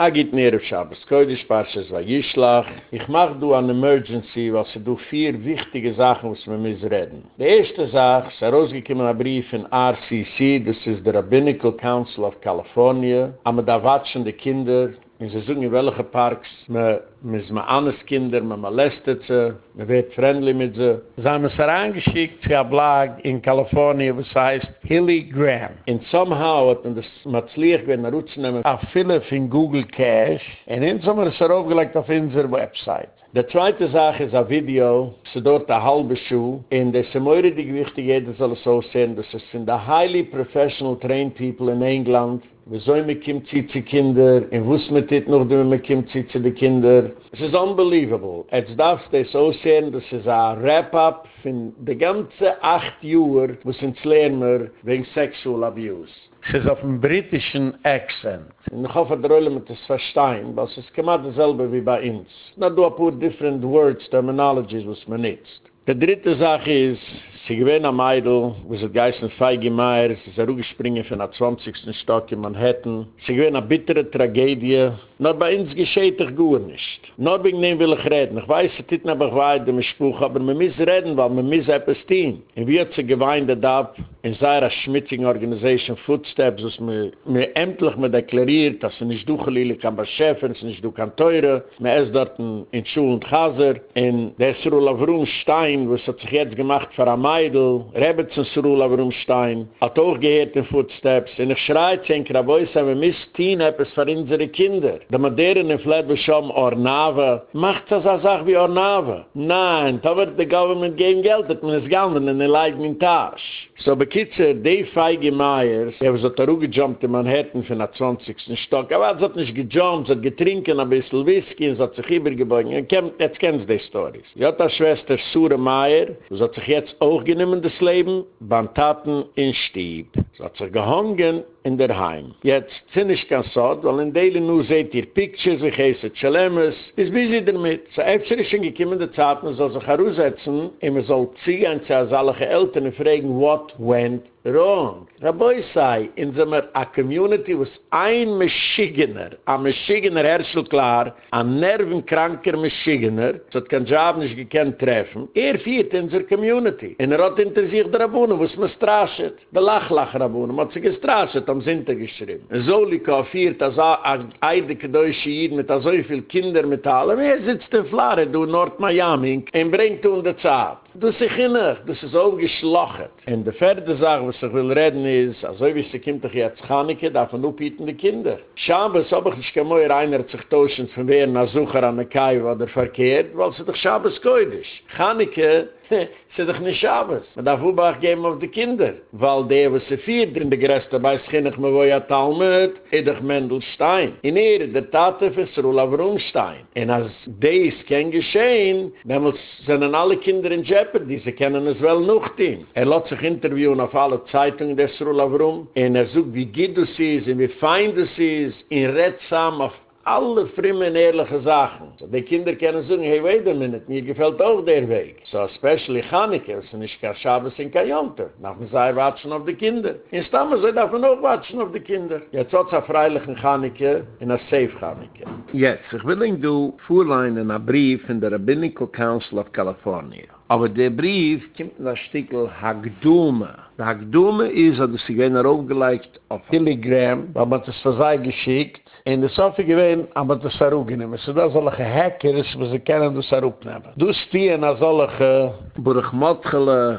Agit Nerev Shabbos Kodesh Parshas Vayishlach. Ich mach du an Emergency, was du vier wichtige Sachen, was wir müssen reden. Die erste Sache, es ist rausgekommen ein Brief in RCC, das ist der Rabbinical Council of California. Aber da watschen die Kinder, Und sie suchen in welche Parks. Man muss man anders Kinder, man molestet sie, man wird friendly mit sie. Sie haben es herangeschickt für ein Blag in Kalifornien, was heißt Hilly Graham. And somehow hat man das Matzlich gewinnt, man rutschen nehmen, a viele von Google Cash. Und insommer ist er aufgelegt auf unserer Website. Der zweite Sache ist ein Video, so dort eine halbe Schuh, in der Semoire die Gewichte jeder soll es so sehen, dass es sind the highly professional trained people in England, wie soll man kommt zu den Kindern, in wuss noch, wenn man kommt zu den Kindern. Es ist unbelievable. Jetzt darfst du es so sehen, dass es ein Wrap-up von der ganze acht Jahre, wo es ins Lerner wegen Sexual Abuse. Es ist auf dem britischen Accent. Und ich hoffe, der Rollen mit das Verstehen, weil es ist immer dasselbe wie bei uns. Na, du hast different words, terminologies, was man nützt. Die dritte Sache ist, Sie gewähnen am Eidl, wo sie geißen Feige Meier, sie sind rügespringen von der 20. Stock in Manhattan. Sie gewähnen eine bittere Tragedie. Nur bei uns gescheht doch gut nicht. Nur wegen dem will ich reden. Ich weiß, es ist nicht mehr weit, der Spruch, aber wir müssen reden, weil wir müssen etwas tun. Und wie hat sie geweint, da in seiner schmittigen Organisation Footsteps, dass wir, wir endlich mal deklariert, dass sie nicht durchgeliebt kann bei Schäfen, sie nicht durch kann teure. Wir essen dort in Schuh und Chaser. Und der ist Rula Vrumstein, was hat sich jetzt gemacht für eine Meidl, Rebetzin Surula Brumstein, hat auch gehört in Footsteps, und ich schreit, ich sage, wir müssen tun etwas für unsere Kinder. Der moderne Flatbusham Ornava, macht das als auch wie Ornava? Nein, da wird der Government geben Geld, dass man es gehalten, und er leidt min Tasch. So bekitze, die Feige Meyers, er hat er auch gejumpt in Manhattan für den 20. Stock, aber er hat nicht gejumpt, er hat getrinken ein bisschen Whisky, und hat sich übergebeugen, jetzt kennst du die Storys. Jota Schwester Sura Meyer, was hat sich jetzt auch genommen das Leben, beim Taten in Stieb. So hat sich gehangen in der Heim. Jetzt sind ich ganz so, weil in Daily News seht ihr Pictures, wie heißt Chalemus, ist busy damit. So öfter ist schon gekommen der Zeit, man soll sich heraussetzen, man soll ziehen, als alle Eltern fragen, what went wrong? Raboi sei, in so einer Community, wo es ein Maschigener, ein Maschigener herrschel klar, ein nervenkranker Maschigener, so kein Job nicht gekannt treffen, er führt in so Community. Und er hat interessiert der Rabunen, wo es man strascht, der Lachlach-Rabunen, man hat sich gestrascht, am Sinter geschrieben. Solika führt als ein eideke deutsche Jid mit so viel Kinder mit allem. Er sitzt in Florida, du Nord-Miami, in der Zeit. Du sich hinne, du ist so geschlachet. Und die vierte Sache, was ich will reden ist, also wie sie kommt doch jetzt Chaneke, darf man uphieten die Kinder. Schabes, ob ich nicht mehr einer sich tauschen von wer nach Sucher an der Kai, wo der verkehrt, weil sie doch Schabes ist. Chaneke, Sie doch nicht Schabes. Man darf Ubach geben auf die Kinder. Weil der, was sie viert in der Gräste bei me wo ja Talmud, Edich Mendelstein. In Ehre, der Tate für Srula Vrumstein. Und als dies kein Geschehen, dann sind alle Kinder in Jeopardy, sie kennen es well noch dem. Er lässt sich interviewen auf alle Zeitungen des Srula Vrum, und er sucht, wie du sie ist, und wie fein sie ist, in Retsam auf alle frimmen ehrliche Sachen. So, die Kinder können sagen, hey, wait a minute, mir gefällt auch der Weg. So, especially Chaneke, es ist nicht kein Schabes in Kajonte. Nach dem sei watschen auf die Kinder. In Stammer sei darf man auch watschen auf die Kinder. Jetzt hat es ein freilichen Chaneke in ein safe Chaneke. Jetzt, ich will Ihnen du vorleinen einen Brief in der Rabbinical Council of California. Aber der Brief kommt in das Stickel Hagdume. Der Hagdume ist, dass sie gehen aufgelegt auf Telegram, weil man das für sie geschickt. In der Sofie gewesen, aber das Sarugi nehmen. So da solche Hackers, wo sie kennen, das Sarugi nehmen. Du stehen als solche Burgmottgelig,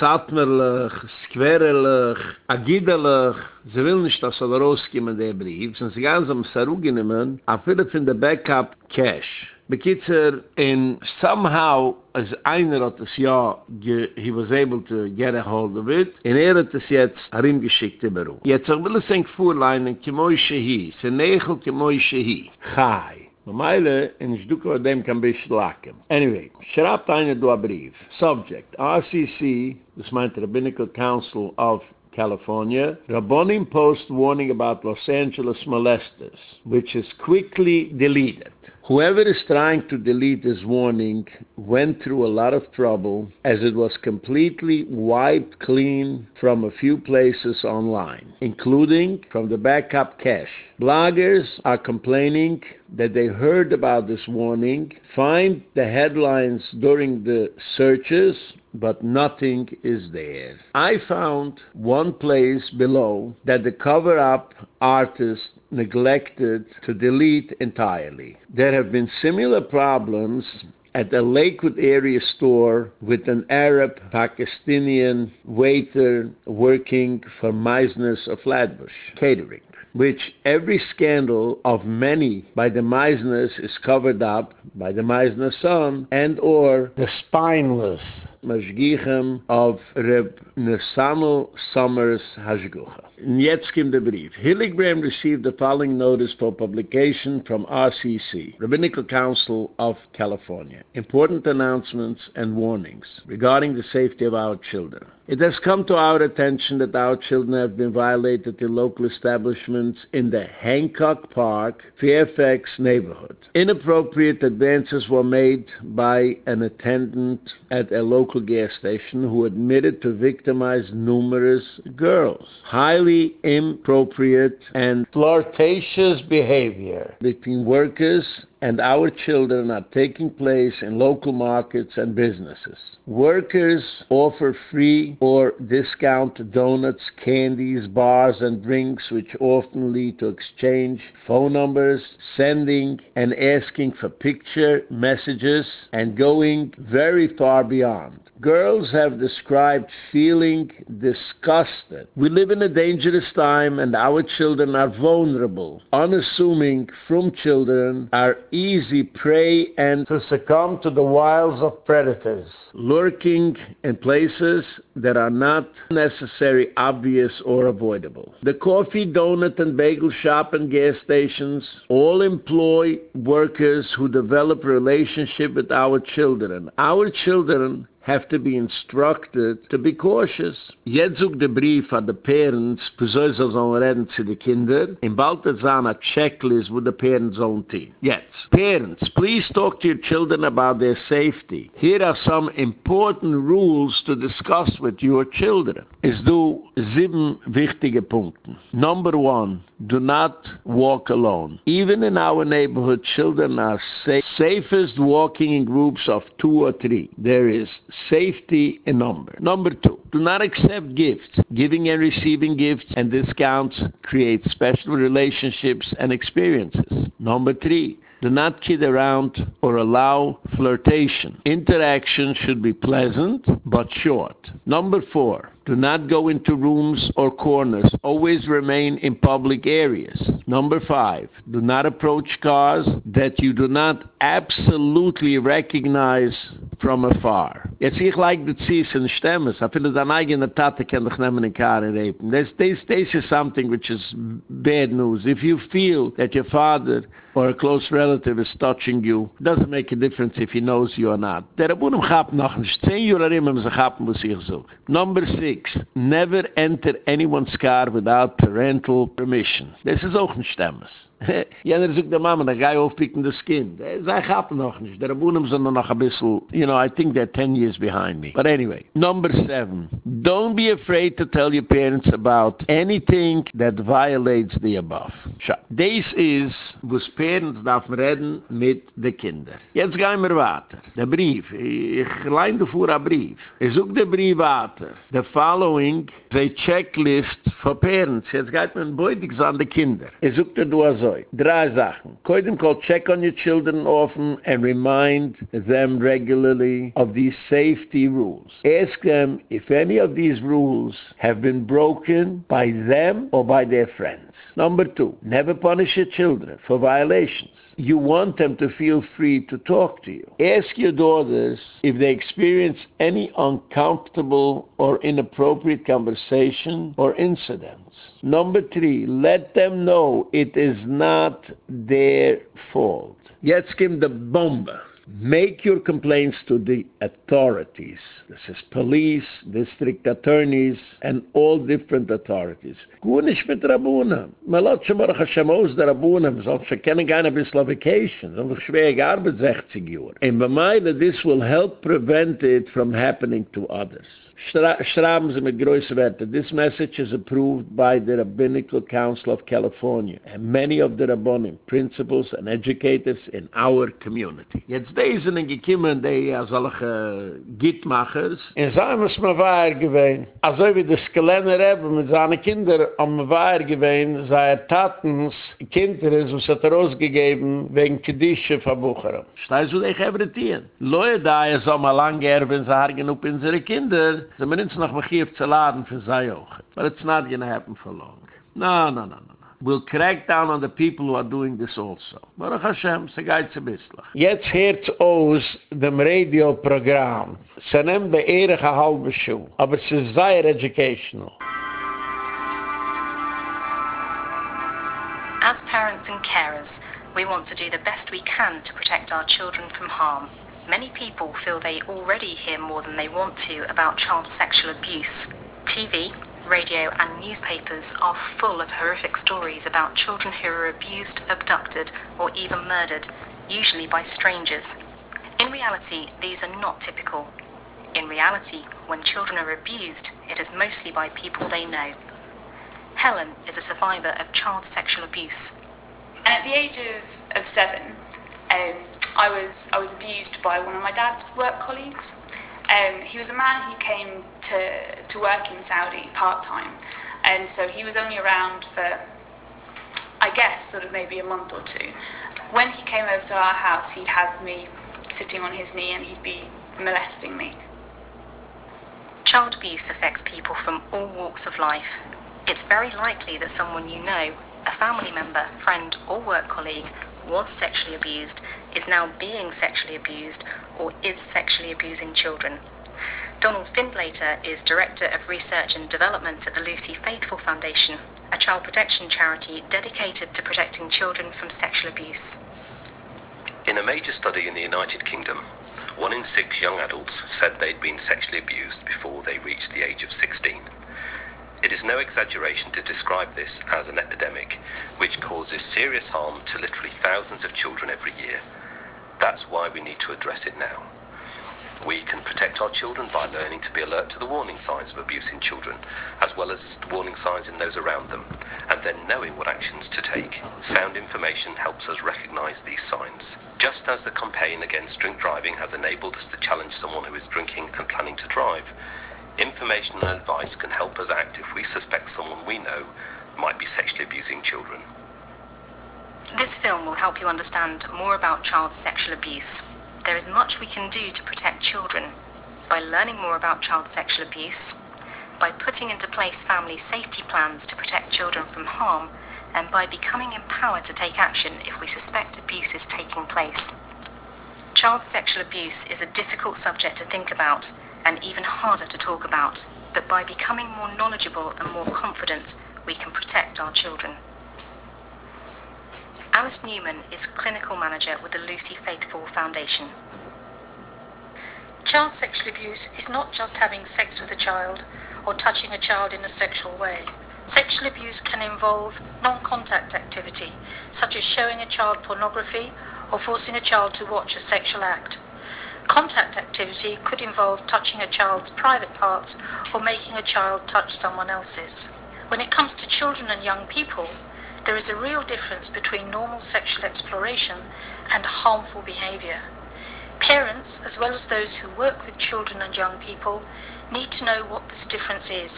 Satmerlich, Squerelig, Agidelig. Sie will nicht, dass sie da rauskommen, der Brief. Sie gehen zum Sarugi nehmen, a viele von der Backup Cash. Bekitzer, in somehow, as einer hat es ja, ge, he was able to get a hold of it, in er hat es jetzt harim geschickt im Beru. Jetzt auch will es ein Vorleinen, kemoi shehi, se nechel kemoi shehi, chai. Meile, in ich duke dem kan bisch laken. Anyway, schraubt eine du a brief. Subject, RCC, das meint Rabbinical Council of California, Rabbonim post warning about Los Angeles molesters, which is quickly deleted. Whoever is trying to delete this warning went through a lot of trouble as it was completely wiped clean from a few places online, including from the backup cache. Bloggers are complaining that they heard about this warning, find the headlines during the searches, but nothing is there. I found one place below that the cover-up artist neglected to delete entirely. There have been similar problems at the Lakewood area store with an Arab Pakistani waiter working for Meisner's of Flatbush Catering which every scandal of many by the Meisners is covered up by the Meisner son and or the spineless Mashgichem of Reb Nesano Summers Hashgucha. And jetzt kommt der Brief. Received the following notice for publication from RCC, Rabbinical Council of California. Important announcements and warnings regarding the safety of our children. It has come to our attention that our children have been violated in local establishments in the Hancock Park, Fairfax neighborhood. Inappropriate advances were made by an attendant at a local gas station who admitted to victimize numerous girls. Highly inappropriate and flirtatious behavior between workers and our children are taking place in local markets and businesses. Workers offer free or discount donuts, candies, bars, and drinks, which often lead to exchange phone numbers, sending and asking for picture messages, and going very far beyond. Girls have described feeling disgusted. We live in a dangerous time and our children are vulnerable. Unassuming from children are easy prey and to succumb to the wiles of predators, lurking in places that are not necessary, obvious, or avoidable. The coffee, donut, and bagel shop and gas stations all employ workers who develop relationship with our children. Our children have to be instructed to be cautious. Jetzt sucht der Brief an die Parents, für so soll sollen reden zu den Kindern, in bald eine Checklist, wo die Parents sollen tun. Jetzt, Parents, please talk to your children about their safety. Here are some important rules to discuss with your children. Es do sieben wichtige Punkte. Number one, do not walk alone. Even in our neighborhood, children are safe, safest walking in groups of two or three. There is safety in number. Number two, do not accept gifts. Giving and receiving gifts and discounts create special relationships and experiences. Number three, do not kid around or allow flirtation. Interaction should be pleasant but short. Number four, do not go into rooms or corners. Always remain in public areas. Number five, do not approach cars that you do not absolutely recognize from afar. Jetzt ich like the Zies and Stemmes. I feel that eigene Tate kann dich nehmen in car and rape. This, this, this is something which is bad news. If you feel that your father or a close relative is touching you, doesn't make a difference if he knows you or not. Der Abunem gab noch nicht zehn sie was ich. Number six, never enter anyone's car without parental permission. Das ist auch ein. Jener sucht der Mama, der Guy aufpicken das Kind. Sei gappen noch nicht. Der Abunem sind noch ein bisschen, you know, I think they're 10 years behind me. But anyway, number seven, don't be afraid to tell your parents about anything that violates the above. Schau, this is, was parents darf reden mit den Kindern. Jetzt gehen wir weiter. Der Brief, ich leine vor ein Brief. Ich such den Brief weiter. The following a checklist for parents. Jetzt geht man beutig an die Kinder. Ich such den du also. Drei Sachen. Koidem call check on your children often and remind them regularly of these safety rules. Ask them if any of these rules have been broken by them or by their friends. Number two, never punish your children for violations. You want them to feel free to talk to you. Ask your daughters if they experience any uncomfortable or inappropriate conversation or incidents. Number three, let them know it is not their fault. Jetzt kommt die Bombe. Make your complaints to the authorities. This is police, district attorneys, and all different authorities. Gunish mit Rabuna. Man lot schon Baruch Hashem aus der Rabuna, man soll schon kennen gehen ein bisschen vacation, so ein schwer gearbeitet 60 Jahre. And by this will help prevent it from happening to others. Schreiben Sie mit größeren Werten. This message is approved by the Rabbinical Council of California and many of the Rabbonim, principals and educators in our community. Jetzt diesen gekommen, die ja solche Gitmachers, in seinem ist mir wahr gewesen. Also wie das Gelände Rebbe mit seinen Kindern am wahr gewesen, sei er Tatens, Kinder ist, was hat er ausgegeben, wegen Kedische von Bucherem. Steiß du dich evertieren? Leute da, er soll mal lang erben, sagen, ob unsere Kinder, Sie haben uns noch mal hier zu laden für sei auch. But it's not gonna happen for long. No, no, no, no. We'll crack down on the people who are doing this also. Baruch Hashem, se geit ze bisslach. Jetzt hört aus dem Radioprogramm. Se nehm de erige halbe Schuh. Aber se sei educational. As parents and carers, we want to do the best we can to protect our children from harm. Many people feel they already hear more than they want to about child sexual abuse. TV, radio and newspapers are full of horrific stories about children who are abused, abducted or even murdered, usually by strangers. In reality, these are not typical. In reality, when children are abused, it is mostly by people they know. Helen is a survivor of child sexual abuse. And at the age of, of seven, um, I was I was abused by one of my dad's work colleagues. Um, he was a man who came to to work in Saudi part time, and so he was only around for I guess sort of maybe a month or two. When he came over to our house, he'd have me sitting on his knee and he'd be molesting me. Child abuse affects people from all walks of life. It's very likely that someone you know, a family member, friend, or work colleague, was sexually abused is now being sexually abused or is sexually abusing children. Donald Findlater is Director of Research and Development at the Lucy Faithfull Foundation, a child protection charity dedicated to protecting children from sexual abuse. In a major study in the United Kingdom, one in six young adults said they'd been sexually abused before they reached the age of 16. It is no exaggeration to describe this as an epidemic which causes serious harm to literally thousands of children every year that's why we need to address it now. We can protect our children by learning to be alert to the warning signs of abuse in children, as well as warning signs in those around them, and then knowing what actions to take. Sound information helps us recognize these signs. Just as the campaign against drink driving has enabled us to challenge someone who is drinking and planning to drive, information and advice can help us act if we suspect someone we know might be sexually abusing children. This film will help you understand more about child sexual abuse. There is much we can do to protect children by learning more about child sexual abuse, by putting into place family safety plans to protect children from harm, and by becoming empowered to take action if we suspect abuse is taking place. Child sexual abuse is a difficult subject to think about and even harder to talk about, but by becoming more knowledgeable and more confident, we can protect our children. Alice Newman is clinical manager with the Lucy Faithfull Foundation. Child sexual abuse is not just having sex with a child or touching a child in a sexual way. Sexual abuse can involve non-contact activity, such as showing a child pornography or forcing a child to watch a sexual act. Contact activity could involve touching a child's private parts or making a child touch someone else's. When it comes to children and young people, there is a real difference between normal sexual exploration and harmful behavior. Parents, as well as those who work with children and young people, need to know what this difference is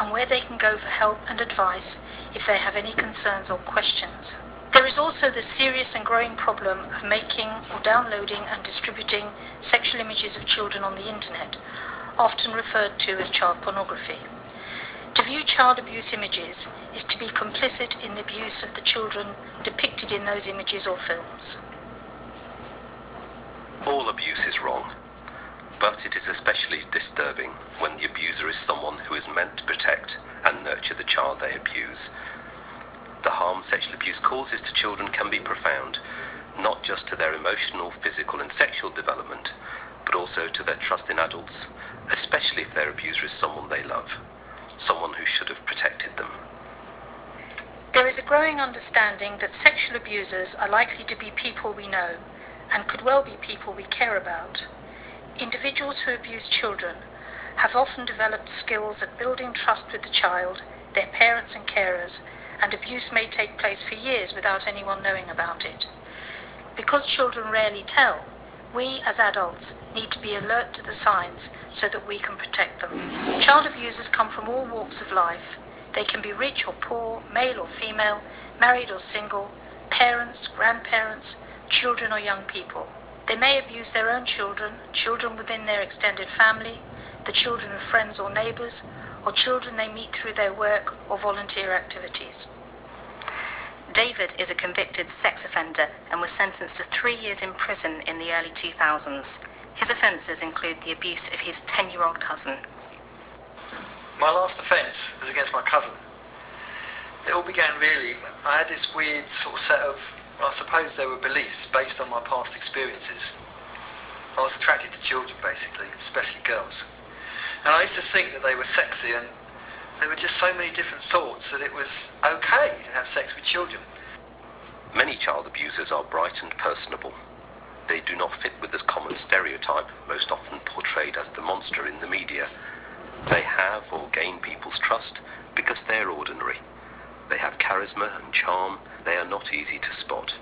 and where they can go for help and advice if they have any concerns or questions. There is also the serious and growing problem of making or downloading and distributing sexual images of children on the internet, often referred to as child pornography. To view child abuse images is to be complicit in the abuse of the children depicted in those images or films. All abuse is wrong, but it is especially disturbing when the abuser is someone who is meant to protect and nurture the child they abuse. The harm sexual abuse causes to children can be profound, not just to their emotional, physical, and sexual development, but also to their trust in adults, especially if their abuser is someone they love, someone who should have protected them. There is a growing understanding that sexual abusers are likely to be people we know and could well be people we care about. Individuals who abuse children have often developed skills at building trust with the child, their parents and carers, and abuse may take place for years without anyone knowing about it. Because children rarely tell, we as adults need to be alert to the signs so that we can protect them. Child abusers come from all walks of life. They can be rich or poor, male or female, married or single, parents, grandparents, children or young people. They may abuse their own children, children within their extended family, the children of friends or neighbours, or children they meet through their work or volunteer activities. David is a convicted sex offender and was sentenced to three years in prison in the early 2000s. His offences include the abuse of his 10 year old cousin. My last offence was against my cousin. It all began really, I had this weird sort of set of, I suppose they were beliefs based on my past experiences. I was attracted to children basically, especially girls. And I used to think that they were sexy and there were just so many different thoughts that it was okay to have sex with children. Many child abusers are bright and personable. They do not fit with the common stereotype, most often portrayed as the monster in the media. They have or gain people's trust because they are ordinary. They have charisma and charm. They are not easy to spot.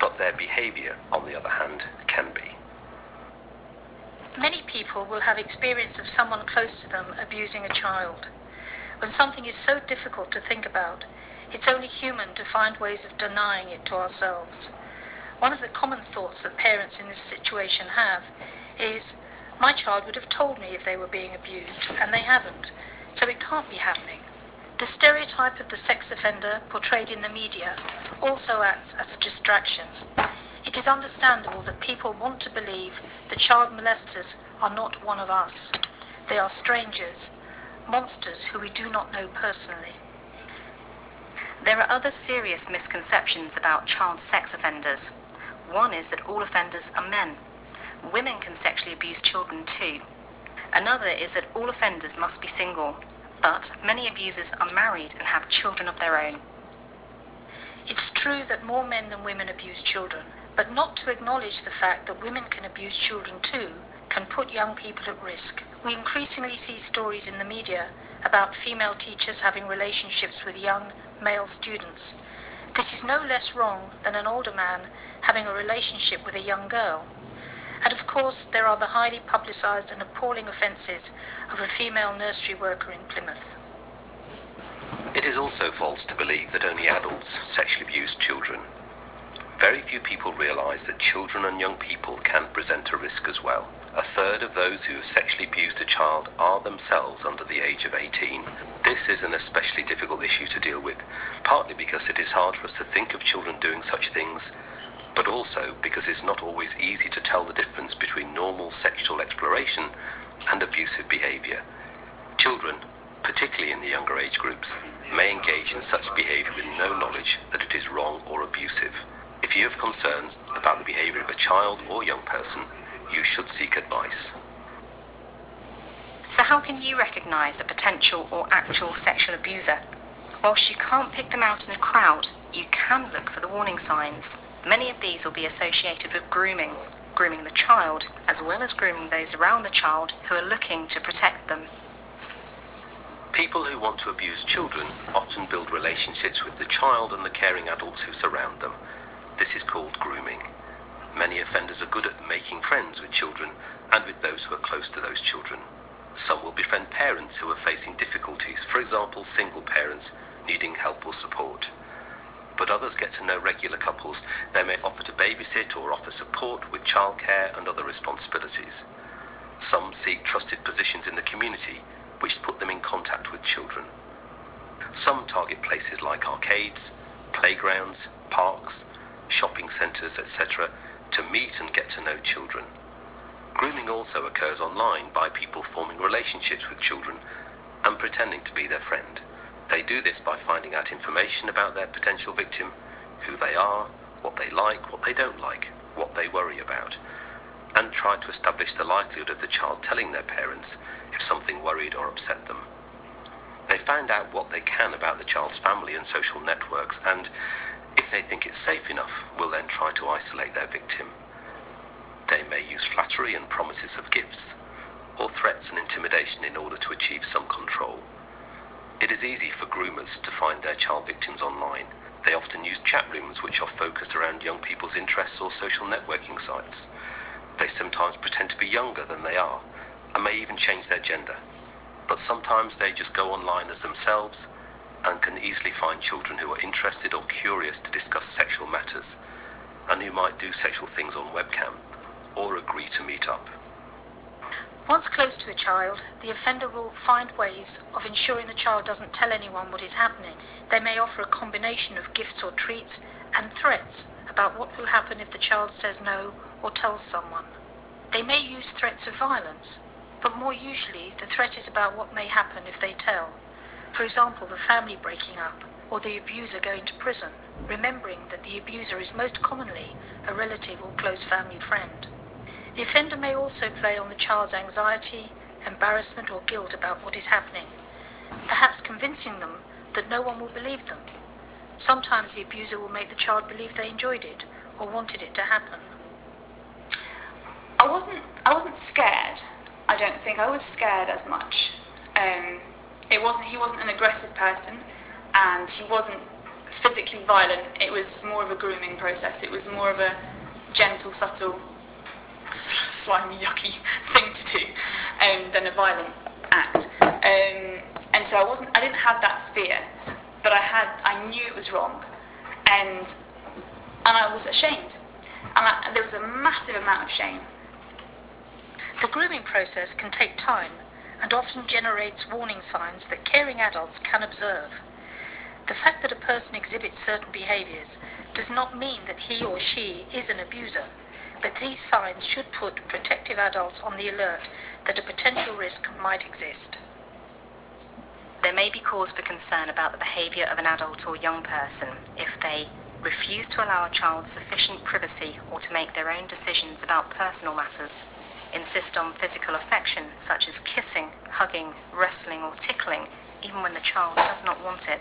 But their behavior, on the other hand, can be. Many people will have experience of someone close to them abusing a child. When something is so difficult to think about, it's only human to find ways of denying it to ourselves. One of the common thoughts that parents in this situation have is, my child would have told me if they were being abused, and they haven't, so it can't be happening. The stereotype of the sex offender portrayed in the media also acts as a distraction. It is understandable that people want to believe that child molesters are not one of us. They are strangers, monsters who we do not know personally. There are other serious misconceptions about child sex offenders. One is that all offenders are men. Women can sexually abuse children too. Another is that all offenders must be single, but many abusers are married and have children of their own. It's true that more men than women abuse children, but not to acknowledge the fact that women can abuse children too can put young people at risk. We increasingly see stories in the media about female teachers having relationships with young male students. This is no less wrong than an older man having a relationship with a young girl. And of course, there are the highly publicised and appalling offences of a female nursery worker in Plymouth. It is also false to believe that only adults sexually abuse children. Very few people realise that children and young people can present a risk as well. A third of those who have sexually abused a child are themselves under the age of 18. This is an especially difficult issue to deal with, partly because it is hard for us to think of children doing such things, but also because it's not always easy to tell the difference between normal sexual exploration and abusive behaviour. Children, particularly in the younger age groups, may engage in such behaviour with no knowledge that it is wrong or abusive. If you have concerns about the behaviour of a child or young person, you should seek advice. So how can you recognise a potential or actual sexual abuser? Whilst you can't pick them out in a crowd, you can look for the warning signs. Many of these will be associated with grooming, grooming the child, as well as grooming those around the child who are looking to protect them. People who want to abuse children often build relationships with the child and the caring adults who surround them. This is called grooming. Many offenders are good at making friends with children and with those who are close to those children. Some will befriend parents who are facing difficulties, for example, single parents needing help or support. But others get to know regular couples. They may offer to babysit or offer support with childcare and other responsibilities. Some seek trusted positions in the community, which put them in contact with children. Some target places like arcades, playgrounds, parks, shopping centres, etc., to meet and get to know children. Grooming also occurs online by people forming relationships with children and pretending to be their friend. They do this by finding out information about their potential victim, who they are, what they like, what they don't like, what they worry about, and try to establish the likelihood of the child telling their parents if something worried or upset them. They find out what they can about the child's family and social networks, and if they think it's safe enough, will then try to isolate their victim. They may use flattery and promises of gifts, or threats and intimidation in order to achieve some control. It is easy for groomers to find their child victims online. They often use chat rooms which are focused around young people's interests or social networking sites. They sometimes pretend to be younger than they are, and may even change their gender. But sometimes they just go online as themselves and can easily find children who are interested or curious to discuss sexual matters and who might do sexual things on webcam or agree to meet up. Once close to a child, the offender will find ways of ensuring the child doesn't tell anyone what is happening. They may offer a combination of gifts or treats and threats about what will happen if the child says no or tells someone. They may use threats of violence, but more usually the threat is about what may happen if they tell. For example, the family breaking up or the abuser going to prison, remembering that the abuser is most commonly a relative or close family friend. The offender may also play on the child's anxiety, embarrassment or guilt about what is happening, perhaps convincing them that no one will believe them. Sometimes the abuser will make the child believe they enjoyed it or wanted it to happen. I wasn't I wasn't scared. I don't think I was scared as much. It wasn't he wasn't an aggressive person, and he wasn't physically violent. It was more of a grooming process. It was more of a gentle, subtle, slimy, yucky thing to do um, than a violent act. Um, and so I wasn't. I didn't have that fear, but I had. I knew it was wrong, and and I was ashamed. And I, there was a massive amount of shame. The grooming process can take time and often generates warning signs that caring adults can observe. The fact that a person exhibits certain behaviors does not mean that he or she is an abuser, but these signs should put protective adults on the alert that a potential risk might exist. There may be cause for concern about the behaviour of an adult or young person if they refuse to allow a child sufficient privacy or to make their own decisions about personal matters, insist on physical affection such as kissing, hugging, wrestling or tickling even when the child does not want it,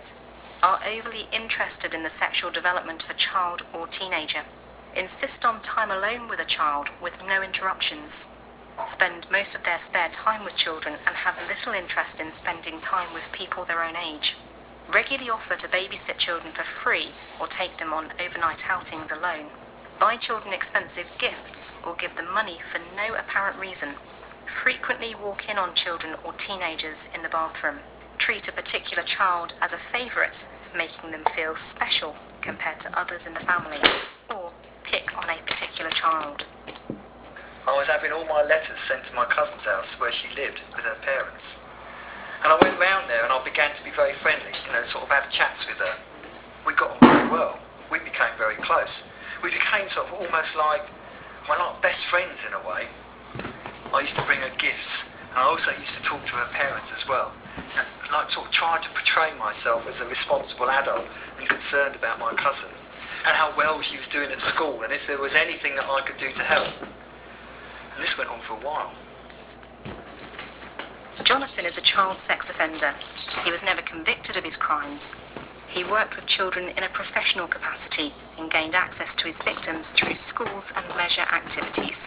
are overly interested in the sexual development of a child or teenager, insist on time alone with a child with no interruptions, spend most of their spare time with children and have little interest in spending time with people their own age, regularly offer to babysit children for free or take them on overnight outings alone, buy children expensive gifts or give them money for no apparent reason, frequently walk in on children or teenagers in the bathroom, treat a particular child as a favourite, making them feel special compared to others in the family, or pick on a particular child. I was having all my letters sent to my cousin's house where she lived with her parents. And I went round there and I began to be very friendly, you know, sort of have chats with her. We got on very well. We became very close. We became sort of almost like, well, like best friends in a way. I used to bring her gifts and I also used to talk to her parents as well. And like sort of tried to portray myself as a responsible adult and concerned about my cousin and how well she was doing at school and if there was anything that I could do to help. And this went on for a while. Jonathan is a child sex offender. He was never convicted of his crimes. He worked with children in a professional capacity and gained access to his victims through schools and leisure activities.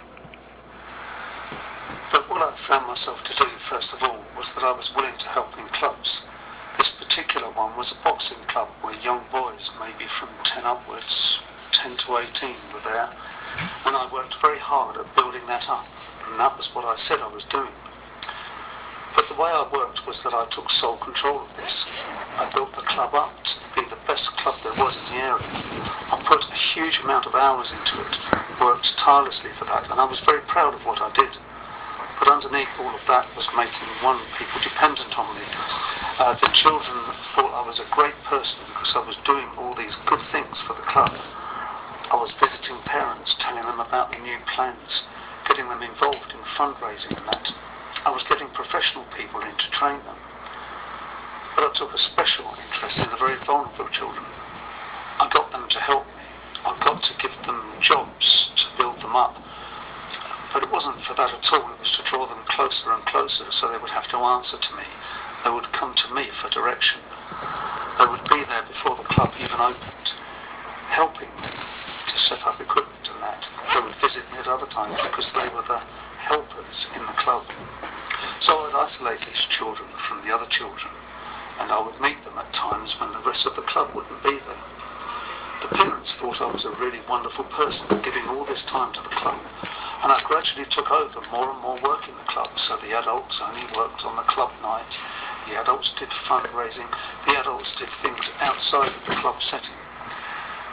But what I found myself to do, first of all, was that I was willing to help in clubs. This particular one was a boxing club where young boys, maybe from 10 upwards, 10 to 18 were there, and I worked very hard at building that up, and that was what I said I was doing. But the way I worked was that I took sole control of this. I built the club up to be the best club there was in the area. I put a huge amount of hours into it, worked tirelessly for that, and I was very proud of what I did. But underneath all of that was making one people dependent on me. Uh, the children thought I was a great person because I was doing all these good things for the club. I was visiting parents, telling them about the new plans, getting them involved in fundraising and that. I was getting professional people in to train them. But I took a special interest in the very vulnerable children. I got them to help me. I got to give them jobs to build them up. But it wasn't for that at all. It was to draw them closer and closer so they would have to answer to me. They would come to me for direction. They would be there before the club even opened, helping me to set up equipment and that. They would visit me at other times because they were the helpers in the club. So I would isolate these children from the other children and I would meet them at times when the rest of the club wouldn't be there. The parents thought I was a really wonderful person giving all this time to the club and I gradually took over more and more work in the club so the adults only worked on the club night, the adults did fundraising, the adults did things outside of the club setting.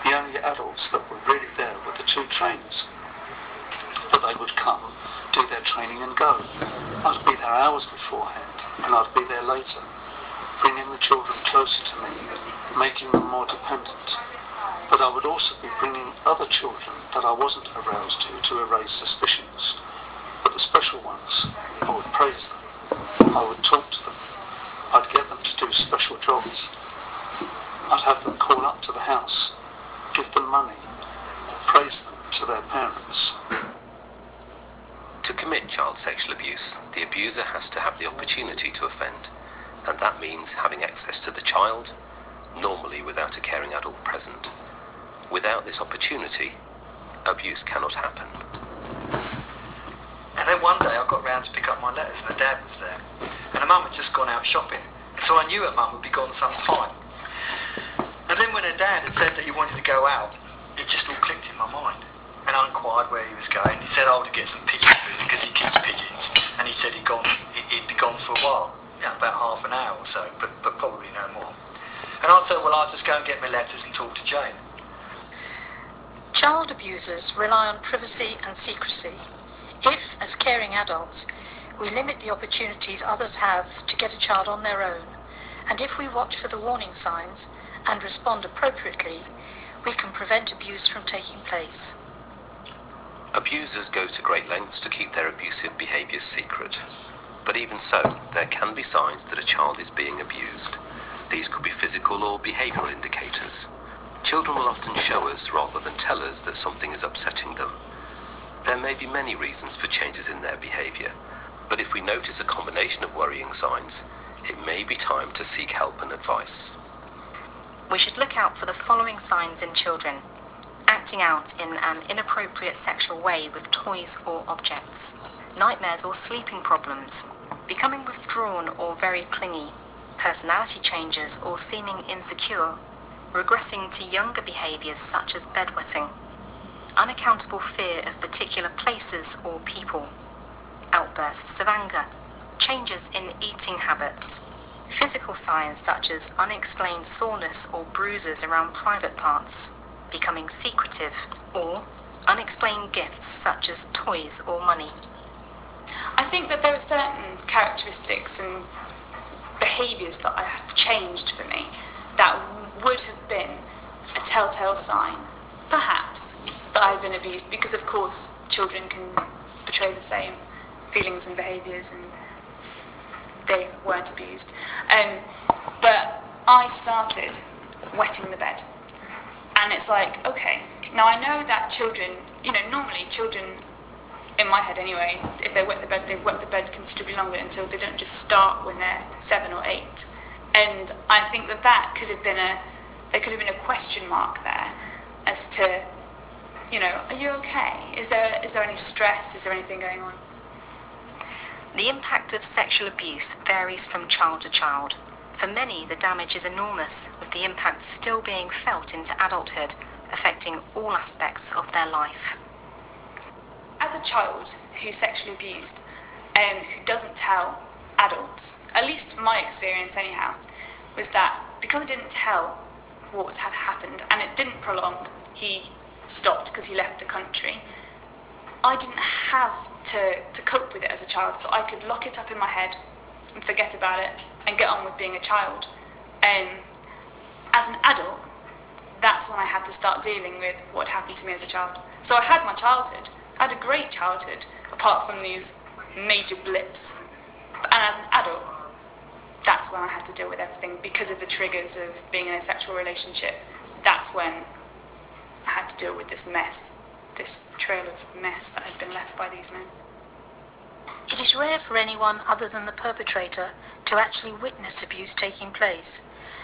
The only adults that were really there were the two trainers. But they would come, do their training and go. I'd be there hours beforehand and I'd be there later, bringing the children closer to me, making them more dependent. But I would also be bringing other children that I wasn't aroused to to erase suspicions. But the special ones, I would praise them. I would talk to them. I'd get them to do special jobs. I'd have them call up to the house, give them money, praise them to their parents. To commit child sexual abuse, the abuser has to have the opportunity to offend, and that means having access to the child, normally without a caring adult present. Without this opportunity, abuse cannot happen. And then one day I got round to pick up my letters and the dad was there. And the mum had just gone out shopping. So I knew her mum would be gone some time. And then when her dad had said that he wanted to go out, it just all clicked in my mind. And I inquired where he was going. He said, oh, to get some pigeon food because he keeps pigeons. And he said he'd, gone, he'd be gone for a while, yeah, about half an hour or so, but, but probably no more. And I said, well, I'll just go and get my letters and talk to Jane. Child abusers rely on privacy and secrecy. If, as caring adults, we limit the opportunities others have to get a child on their own, and if we watch for the warning signs and respond appropriately, we can prevent abuse from taking place. Abusers go to great lengths to keep their abusive behaviours secret. But even so, there can be signs that a child is being abused. These could be physical or behavioural indicators. Children will often show us rather than tell us that something is upsetting them. There may be many reasons for changes in their behaviour, but if we notice a combination of worrying signs, it may be time to seek help and advice. We should look out for the following signs in children. Acting out in an inappropriate sexual way with toys or objects. Nightmares or sleeping problems. Becoming withdrawn or very clingy. Personality changes or seeming insecure regressing to younger behaviours such as bedwetting, unaccountable fear of particular places or people, outbursts of anger, changes in eating habits, physical signs such as unexplained soreness or bruises around private parts, becoming secretive, or unexplained gifts such as toys or money. I think that there are certain characteristics and behaviours that have changed for me that would have been a telltale sign, perhaps, that I've been abused because, of course, children can portray the same feelings and behaviours and they weren't abused. Um, but I started wetting the bed. And it's like, okay, now I know that children, you know, normally children, in my head anyway, if they wet the bed, they wet the bed considerably longer until they don't just start when they're seven or eight. And I think that that could have been a, there could have been a question mark there as to, you know, are you okay? Is there, is there any stress? Is there anything going on? The impact of sexual abuse varies from child to child. For many, the damage is enormous, with the impact still being felt into adulthood, affecting all aspects of their life. As a child who's sexually abused and um, who doesn't tell adults, at least my experience anyhow, was that because I didn't tell what had happened and it didn't prolong, he stopped because he left the country. I didn't have to, to cope with it as a child, so I could lock it up in my head and forget about it and get on with being a child. And as an adult, that's when I had to start dealing with what happened to me as a child. So I had my childhood. I had a great childhood, apart from these major blips. And as an adult, that's when I had to deal with everything because of the triggers of being in a sexual relationship. That's when I had to deal with this mess, this trail of mess that had been left by these men. It is rare for anyone other than the perpetrator to actually witness abuse taking place,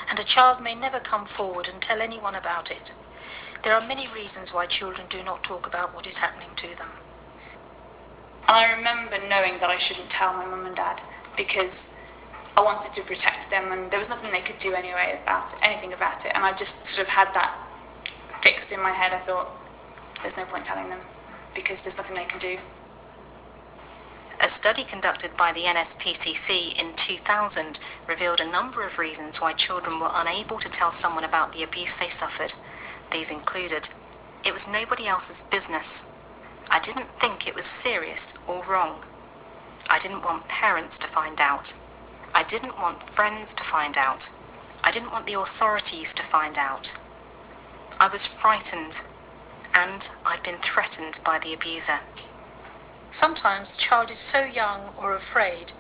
and a child may never come forward and tell anyone about it. There are many reasons why children do not talk about what is happening to them. And I remember knowing that I shouldn't tell my mum and dad because I wanted to protect them and there was nothing they could do anyway about it, anything about it. And I just sort of had that fixed in my head. I thought, there's no point telling them because there's nothing they can do. A study conducted by the NSPCC in 2000 revealed a number of reasons why children were unable to tell someone about the abuse they suffered. These included, it was nobody else's business. I didn't think it was serious or wrong. I didn't want parents to find out. I didn't want friends to find out. I didn't want the authorities to find out. I was frightened, and I'd been threatened by the abuser. Sometimes the child is so young or afraid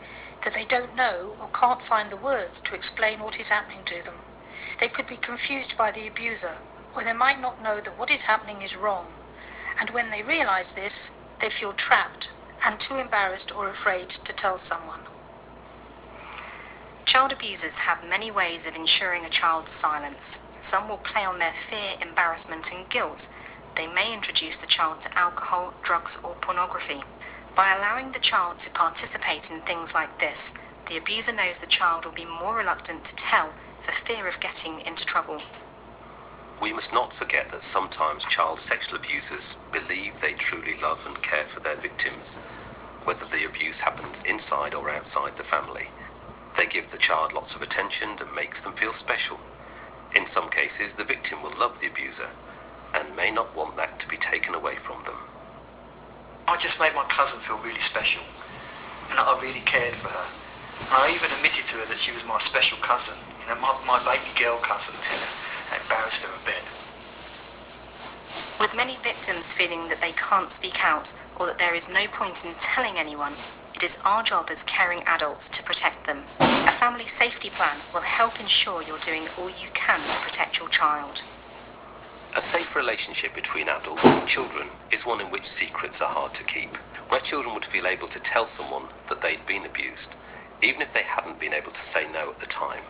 that they don't know or can't find the words to explain what is happening to them. They could be confused by the abuser, or they might not know that what is happening is wrong. And when they realize this, they feel trapped and too embarrassed or afraid to tell someone. Child abusers have many ways of ensuring a child's silence. Some will play on their fear, embarrassment, and guilt. They may introduce the child to alcohol, drugs, or pornography. By allowing the child to participate in things like this, the abuser knows the child will be more reluctant to tell for fear of getting into trouble. We must not forget that sometimes child sexual abusers believe they truly love and care for their victims, whether the abuse happens inside or outside the family. They give the child lots of attention that makes them feel special. In some cases, the victim will love the abuser and may not want that to be taken away from them. I just made my cousin feel really special and that I really cared for her. And I even admitted to her that she was my special cousin, you know, my, my baby girl cousin. that embarrassed her a bit. With many victims feeling that they can't speak out or that there is no point in telling anyone, it is our job as caring adults to protect them. A family safety plan will help ensure you're doing all you can to protect your child. A safe relationship between adults and children is one in which secrets are hard to keep, where children would feel able to tell someone that they'd been abused, even if they hadn't been able to say no at the time.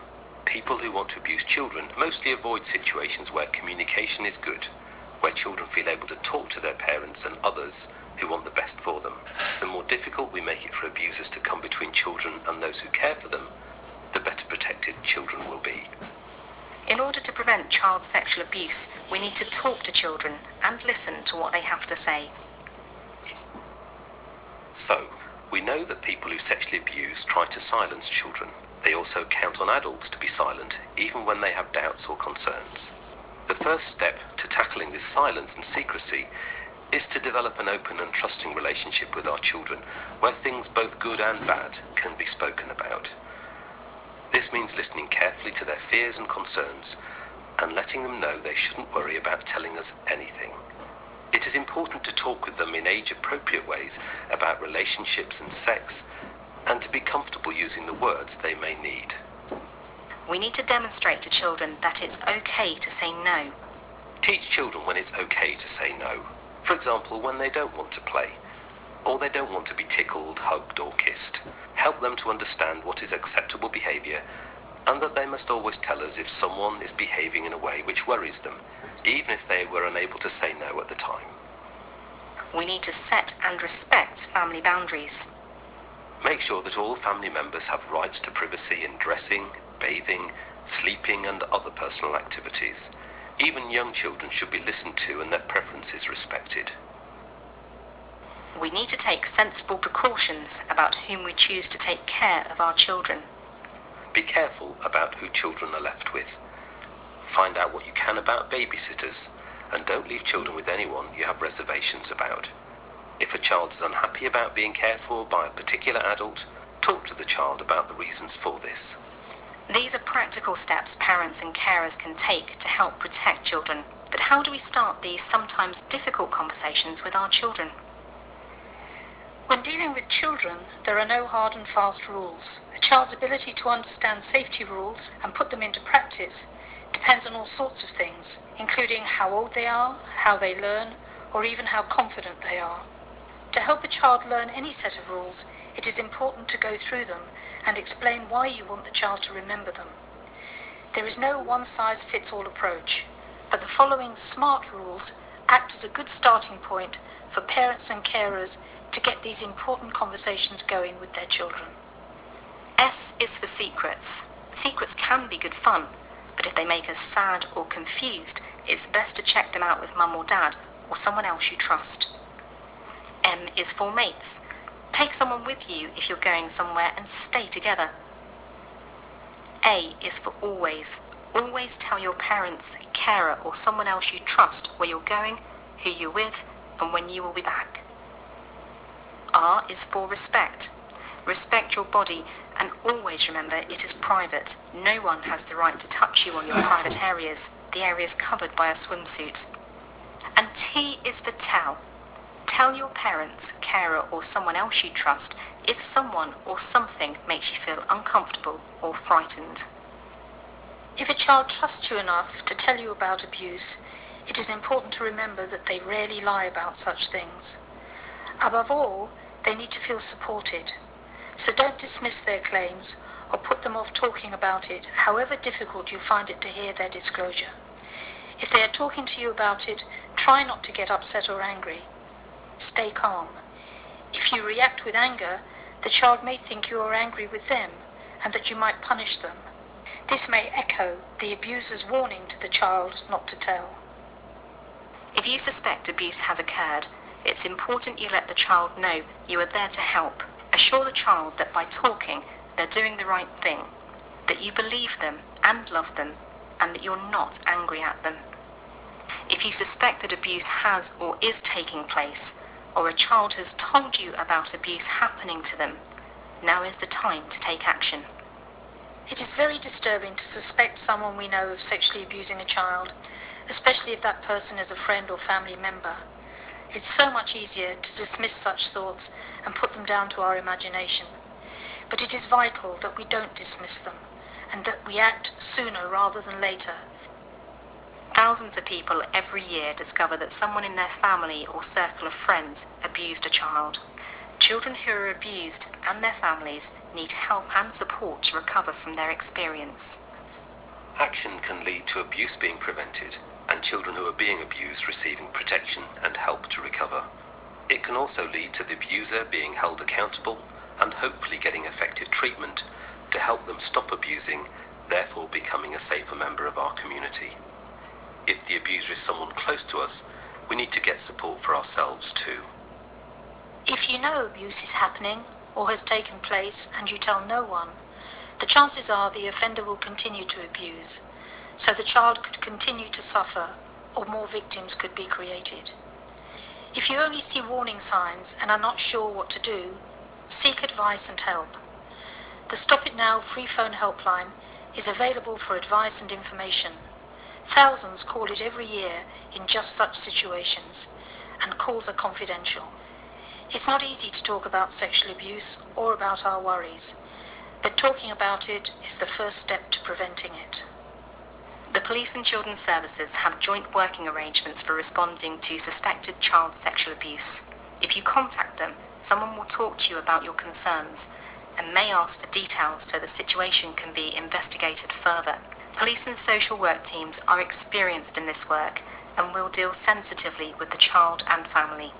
People who want to abuse children mostly avoid situations where communication is good, where children feel able to talk to their parents and others who want the best for them. The more difficult we make it for abusers to come between children and those who care for them, the better protected children will be. In order to prevent child sexual abuse, we need to talk to children and listen to what they have to say. So, we know that people who sexually abuse try to silence children. They also count on adults to be silent, even when they have doubts or concerns. The first step to tackling this silence and secrecy is to develop an open and trusting relationship with our children, where things both good and bad can be spoken about. This means listening carefully to their fears and concerns and letting them know they shouldn't worry about telling us anything. It is important to talk with them in age-appropriate ways about relationships and sex and to be comfortable using the words they may need. We need to demonstrate to children that it's okay to say no. Teach children when it's okay to say no. For example, when they don't want to play, or they don't want to be tickled, hugged or kissed. Help them to understand what is acceptable behaviour and that they must always tell us if someone is behaving in a way which worries them, even if they were unable to say no at the time. We need to set and respect family boundaries. Make sure that all family members have rights to privacy in dressing, bathing, sleeping and other personal activities. Even young children should be listened to and their preferences respected. We need to take sensible precautions about whom we choose to take care of our children. Be careful about who children are left with. Find out what you can about babysitters and don't leave children with anyone you have reservations about. If a child is unhappy about being cared for by a particular adult, talk to the child about the reasons for this. These are practical steps parents and carers can take to help protect children. But how do we start these sometimes difficult conversations with our children? When dealing with children, there are no hard and fast rules. A child's ability to understand safety rules and put them into practice depends on all sorts of things, including how old they are, how they learn, or even how confident they are. To help a child learn any set of rules, it is important to go through them and explain why you want the child to remember them. There is no one-size-fits-all approach, but the following SMART rules act as a good starting point for parents and carers to get these important conversations going with their children. S is for secrets. Secrets can be good fun, but if they make us sad or confused, it's best to check them out with mum or dad or someone else you trust. M is for mates. Take someone with you if you're going somewhere and stay together. A is for always. Always tell your parents, carer, or someone else you trust where you're going, who you're with, and when you will be back. R is for respect. Respect your body and always remember it is private. No one has the right to touch you on your private areas, the areas covered by a swimsuit. And T is for tell. Tell your parents, carer, or someone else you trust if someone or something makes you feel uncomfortable or frightened. If a child trusts you enough to tell you about abuse, it is important to remember that they rarely lie about such things. Above all, they need to feel supported. So don't dismiss their claims or put them off talking about it, however difficult you find it to hear their disclosure. If they are talking to you about it, try not to get upset or angry. Stay calm. If you react with anger, the child may think you are angry with them and that you might punish them. This may echo the abuser's warning to the child not to tell. If you suspect abuse has occurred, it's important you let the child know you are there to help. Assure the child that by talking, they're doing the right thing, that you believe them and love them, and that you're not angry at them. If you suspect that abuse has or is taking place, or a child has told you about abuse happening to them, now is the time to take action. It is very disturbing to suspect someone we know of sexually abusing a child, especially if that person is a friend or family member. It's so much easier to dismiss such thoughts and put them down to our imagination. But it is vital that we don't dismiss them and that we act sooner rather than later. Thousands of people every year discover that someone in their family or circle of friends abused a child. Children who are abused and their families need help and support to recover from their experience. Action can lead to abuse being prevented and children who are being abused receiving protection and help to recover. It can also lead to the abuser being held accountable and hopefully getting effective treatment to help them stop abusing, therefore becoming a safer member of our community. If the abuser is someone close to us, we need to get support for ourselves too. If you know abuse is happening or has taken place and you tell no one, the chances are the offender will continue to abuse, so the child could continue to suffer or more victims could be created. If you only see warning signs and are not sure what to do, seek advice and help. The Stop It Now free phone helpline is available for advice and information. Thousands call it every year in just such situations, and calls are confidential. It's not easy to talk about sexual abuse or about our worries, but talking about it is the first step to preventing it. The Police and Children's Services have joint working arrangements for responding to suspected child sexual abuse. If you contact them, someone will talk to you about your concerns and may ask for details so the situation can be investigated further. Police and social work teams are experienced in this work and will deal sensitively with the child and family.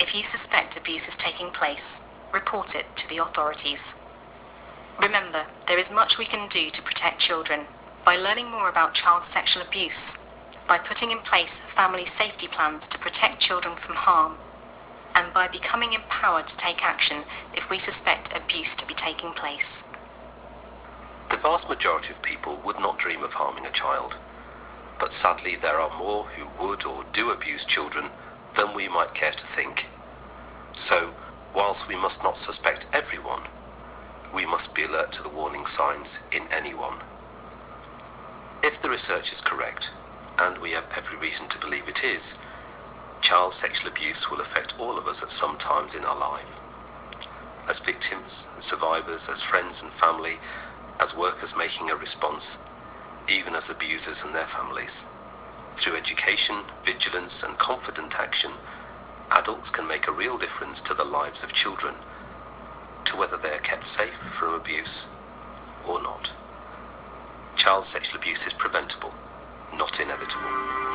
If you suspect abuse is taking place, report it to the authorities. Remember, there is much we can do to protect children by learning more about child sexual abuse, by putting in place family safety plans to protect children from harm, and by becoming empowered to take action if we suspect abuse to be taking place. The vast majority of people would not dream of harming a child, but sadly there are more who would or do abuse children than we might care to think. So, whilst we must not suspect everyone, we must be alert to the warning signs in anyone. If the research is correct, and we have every reason to believe it is, child sexual abuse will affect all of us at some times in our life. As victims, as survivors, as friends and family, as workers making a response, even as abusers and their families. Through education, vigilance, and confident action, adults can make a real difference to the lives of children, to whether they are kept safe from abuse or not. Child sexual abuse is preventable, not inevitable.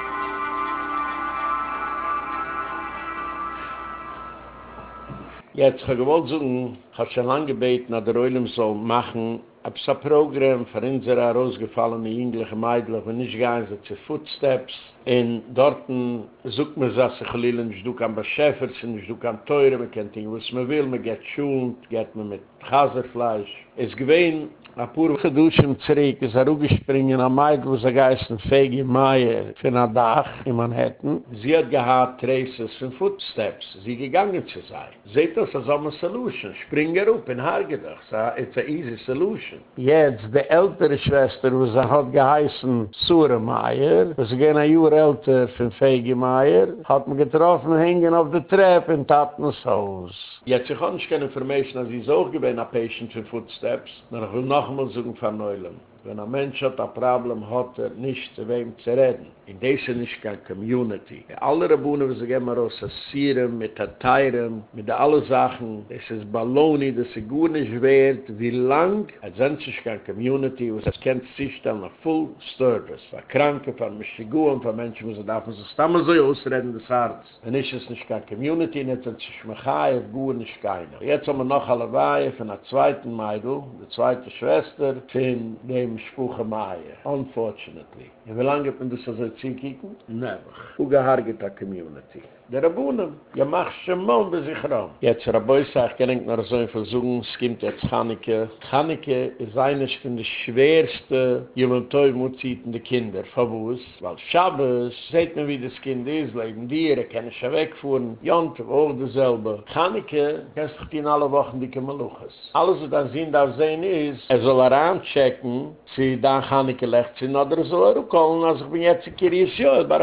Jetzt habe ich gewollt suchen, hat schon lange gebeten, dass der Oilem soll machen, Ab so Programm für unsere herausgefallene jüngliche Meidlich, wenn ich gehe, so zu Footsteps, in dorten sucht man sich, lillen, ich du kann beschäfern, ich du kann teuren, man kennt ihn, was man will, man geht schuhen, geht man mit Chaserfleisch. Es gewähnt, a pur geduschen zreke er zaruge springen a mal wo ze geisen fege meier für na dach in manhattan. Sie hat gehad traces von footsteps. Sie gegangen zu sei seht das a a solution. Springer up in hargedach. Sa it's a easy solution. Jetzt de ältere schwester wo ze hat geisen sure meier was gen a jur älter für fege meier hat man getroffen hängen auf de trap in tatnesaus jetzt ich han schon keine information as sie auch geben a patient für footsteps. Na noch noch einmal sagen von Neulam. Wenn ein Mensch hat ein Problem, hat er nicht zu wem zu reden. In kein Community. Alle sich immer aus der Sieren, mit der Teiren, mit alle ist Balloni, das ist gut nicht wert, wie lang, als kein Community, was es kennt sich dann nach Full Service. Für Kranke, sich damals so ausreden des Harz. Wenn ich es nicht kein Community, sich Mechai, gut nicht keiner. Haben wir noch alle Weihe von der zweiten Meidl, der zweite Schwester, von dem Spuche Meier. Unfortunately. Wie lange hat man das zu kicken? Never. Und gehargert der Community. Der Rabunen, ja mach schon mal bei sich ran. Jetzt, Rabeu sagt, ich kann nicht noch so ein Versuchen, es gibt jetzt Chaneke. Chaneke ist eines von den schwersten Jumantoi-Muziten Kinder. Verwus, weil Schabes, seht man wie das Kind ist, leben Dieren, kann ich schon wegfuhren. Jont, auch dasselbe. Chaneke, kannst du in alle Wochen die Kemeluches. Alles, was dann sehen darf sehen ist, er soll heranchecken, sie dann Chaneke lecht sind, oder so, er kommen, also ich bin jetzt ein Kirisiol, bei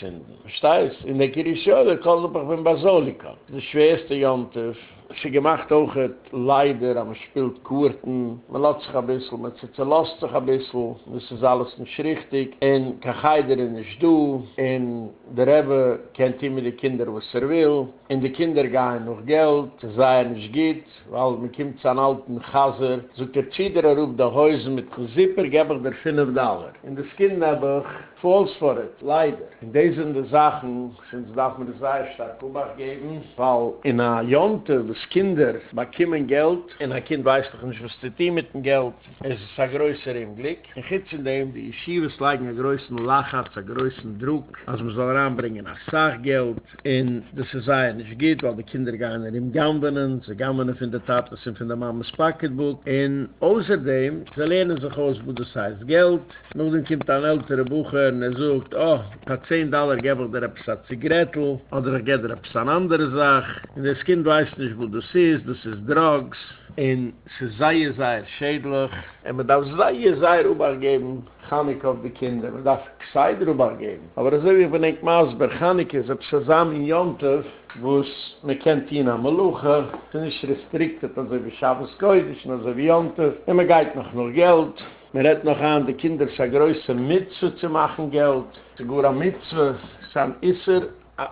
sind. Verstehst? In der Kirishore, kallt er pach bin Basolika. Der schwerste Jontef, Sie gemacht auch et Leider, aber spielt Kurten. Man lässt sich ein bisschen, man zerlässt sich ein bisschen. Das ist alles nicht richtig. Und kein Heider ist du. Und der Rebbe kennt immer die Kinder, was er will. Und die Kinder gehen noch Geld, das sei er nicht geht. Weil man kommt zu einem alten Chaser. So der Zieder er auf der Häuser mit dem Zipper, gebe ich dir 5 Dollar. Und das Kind habe ich falls for it, leider. In diesen Sachen, sonst darf man das sehr stark Obacht geben, weil in einer Jonte, das Kinder bekommen Geld, und ein Kind weiß doch nicht, was zu tun mit dem Geld, es ist ein größer im Glück. In Gitz in dem, die Yeshivas leigen ein größer Lachatz, ein größer Druck, also man soll heranbringen nach Sachgeld, und das ist ein nicht geht, weil die Kinder gehen den Gambenen, sie gammen von der Tat, das sind von der Mamas Pocketbook, und außerdem, sie lernen sich aus, wo das heißt Geld, noch dann kommt ein älterer Bucher, und er sagt, oh, hat 10 Dollar gebe ich dir etwas an Zigarettel, oder ich gebe dir etwas an andere Sache, und das Kind weiß nicht, wo das ist, das ist Drugs, en ze zeie zeer schädlich. En me darf zeie zeer übergeben Chanik auf die Kinder, me darf gseider übergeben aber so wie wenn ich maß bei Chanik ist ob zusammen in Jontef wo es me kennt ihn am Meluche sind nicht restriktet also wie Shabbos Koidisch also wie Jontef en me geht noch nur Geld. Man hat noch an, die Kinder sa größer Mitzwe zu machen Geld. Zu gura Mitzwe, san Isser,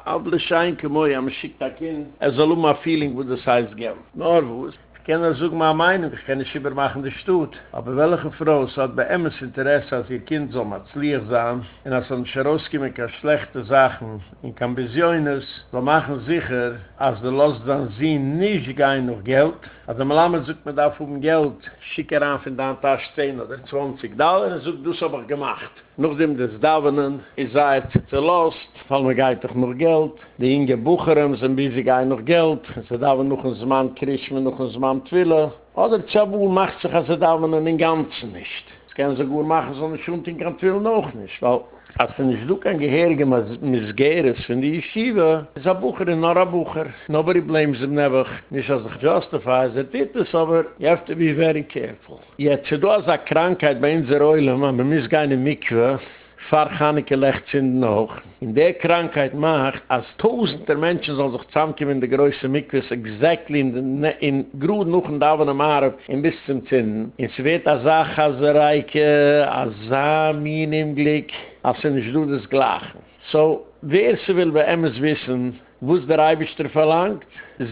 Able Scheinke moi, am schickt a. Er soll um feeling, wo das heißt Geld. Nor wo es. Ich kann das auch mal meinen, ich kann nicht übermachen, das tut. Aber welche Frau hat bei Emmes Interesse, als ihr Kind so mal zu lieb sein, und als ein Scharoski mit keine schlechten Sachen, in kein Besioines, wir machen sicher, als der Los dann sie nicht gehen noch Geld, Also mal einmal sucht man da vom Geld, schick er an von da Tasche 10 oder 20 Dollar, und sucht du es aber gemacht. noch dem des davenen. Is seit ze lost fall mir geit doch nur geld. De inge bucherem sind bis ich ein noch geld. Ze daven noch en zman krisch mir noch en zman twille oder chabu macht sich as davenen in ganzen nicht. Es können so gut machen so schon den Kantwillen auch noch nicht weil Als wenn ich du kein Gehirge mis Geres von die Yeshiva, ist ein Bucher in Nora Bucher. Nobody blames him never. Nicht als ich justify, es ist das, aber you have to be very careful. Jetzt, du hast eine Krankheit bei unserer Eule, man, man muss keine Mikve, fahr Chaneke lecht sind noch. In der Krankheit macht, als tausender Menschen soll sich zusammenkommen in der größte Mikwes, exactly in, in, in Grud noch und da von am Arab, in bis zum Zinnen. In Zweit Azach, Azareike, Azamin im Glick, als in Jdu des Glachen. So, wer sie will bei Emmes wissen, wo es der Eibischter verlangt,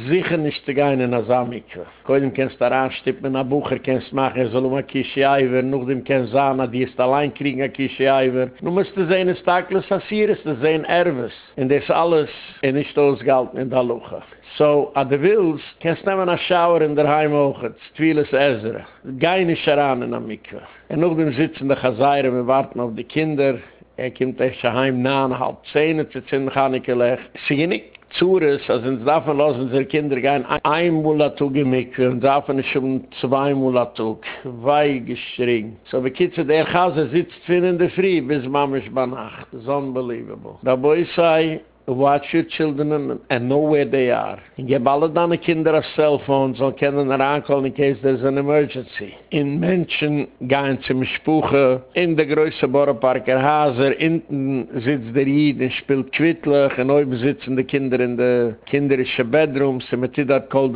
sicher nicht zu gehen in Asamikwe. Koidem kennst du daran, stippt man ein Bucher, kennst machen, er soll um ein Kischi-Eiver, noch dem kennst du an, die ist allein kriegen ein Kischi-Eiver. Nu musst du sehen, es Hassiris, das sehen Erwes. Und das alles, er nicht ausgehalten in der Luche. So, a de Wills, kennst du nehmen ein Schauer in der Heim auch, es ist Ezra. Gein nicht heran in Amikwe. Und noch dem sitzen der Chazayre, wir warten auf die Kinder, Er kommt echt heim nahe, halb zehn, zu zehn, kann ich gelegt. Sie nicht Zures, also ins davon lassen sie Kinder gehen ein Mulatug im Mikve und davon ist schon zwei Mulatug. Wei geschrien. So wie Kitzel, der Chase sitzt für in der Früh bis Mama ist bei Nacht. Ist unbelievable. Da boi sei, watch your children and know where they are. And give all the done kinder of cell phones they not call in case there's an emergency. In Menschen gehen zum Spuche in der größte Boreparker Haser hinten sitzt der Jid und spielt Quittlich und oben sitzen die Kinder in der kinderische Bedroom sie mit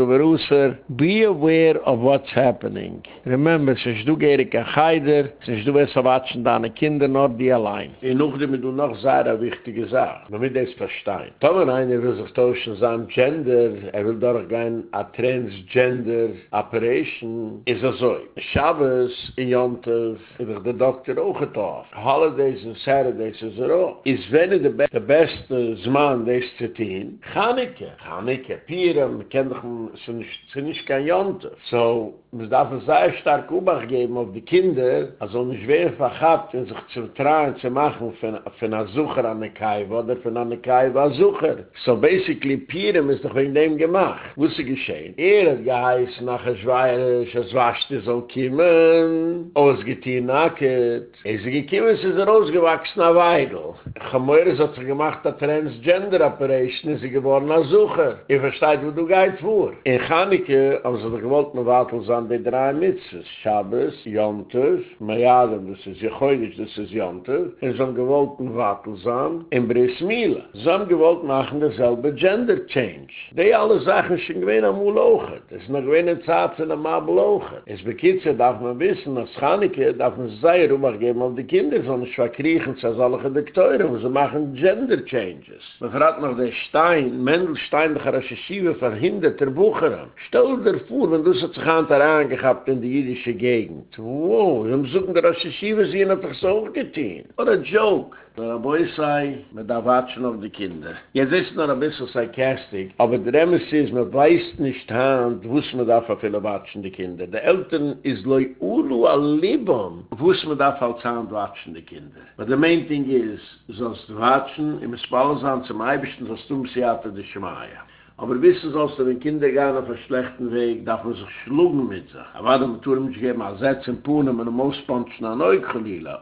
over User. Be aware of what's happening. Remember, since du Gerika Heider, since du wirst watschen deine Kinder nur die allein. In Uchdem du noch sehr wichtige Sache. Man mit das Stein. Tomer einer will sich tauschen sein Gender, er will doch gehen a Transgender Operation, is er so. Shabbos in Yontef, is er der Doktor auch getocht. Holidays and Saturdays is er auch. Is wenn er de, be de beste Zman des zu tun, Chaneke. Chaneke, Pirem, kenn doch, sind nicht kein Yontef. So, Man darf es sehr stark Ubach geben auf die Kinder, also nicht wer verhabt, wenn sich zu trauen zu machen für, für eine Sucher an der Kaiwa oder für eine Kaiwa Sucher. So basically, Pirem ist doch wegen dem gemacht. Wo ist sie geschehen? Er hat geheißen, nach der Schweirisch, es waschte so kiemen, ausgetien nacket. Er ist gekiemen, es ist er ausgewachsen, a Weidel. Chamoyres hat sich gemacht, a Transgender Operation, ist sie geworden, a Sucher. Ihr versteht, wo du gehit vor. In Chaneke, haben sie doch gewollt, mit Wartel an die drei Mitzvahs. Shabbos, Yontov, Mayadam, das ist Jechoidisch, das ist Yontov. Und so haben gewollt ein Wattelsam in Brismila. So haben gewollt machen dasselbe Gender Change. Die alle Sachen sind gewähne am Ulochet. Es ist noch gewähne Zeit für ein Mabelochet. Es bekitze darf man wissen, als Chaneke darf man sehr rumach geben auf die Kinder, sondern schwa kriechen zu alle Gedekteure, wo sie machen Gender Changes. Man fragt noch der Stein, Mendel Stein, der Recherchive verhindert der Bucherin. Stell dir vor, wenn du so zu gehen, angehabt in die jüdische Gegend. Wow, wir haben suchen der Rashi-Shiva, sie haben doch so getan. What a joke. Der Boy sei, mit der Watschen auf die Kinder. Jetzt ist noch ein bisschen sarcastic, aber der Emes ist, man weiß nicht, wuss man darf auf viele Watschen die Kinder. Der Eltern ist loi ulu al libon, wuss man darf als hand watschen die Kinder. But the main thing is, sonst watschen, im Spallesan zum Eibischten, sonst um sie hatte die Schmaier. Aber wissen sollst du, wenn Kinder gehen auf einen schlechten Weg, darf man sich schlugen mit sich. Aber muss man sich geben, als Sätze in Pune, mit einem Ausponschen an euch.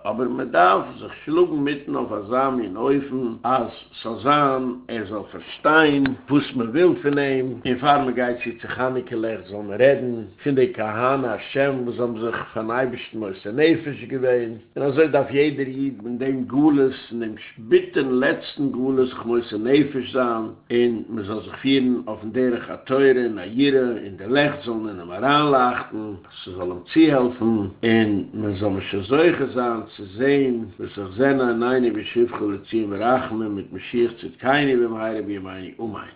Aber man darf sich schlugen mitten auf einen in Eufen, als Sazan, er soll verstehen, was man will von ihm. In Farme geht sie zu Chaneke legt, soll man reden. Finde ich Kahana, Hashem, wo sie sich von Eibischten muss der Nefisch gewähnen. Und also darf jeder Jid mit dem Gules, in dem bitten letzten Gules, muss der Nefisch sein. Und man soll sich vier gewesen auf den Derech a Teure, na Jire, in der Lechtsonne, sollen ihn immer sie sollen ihm ziehelfen, und man soll mich so gesagt, zu sehen, dass er seine, nein, ich beschiffe, zu ihm Achme, mit Mashiach, zit keine, im Heire, wie meine, um ein.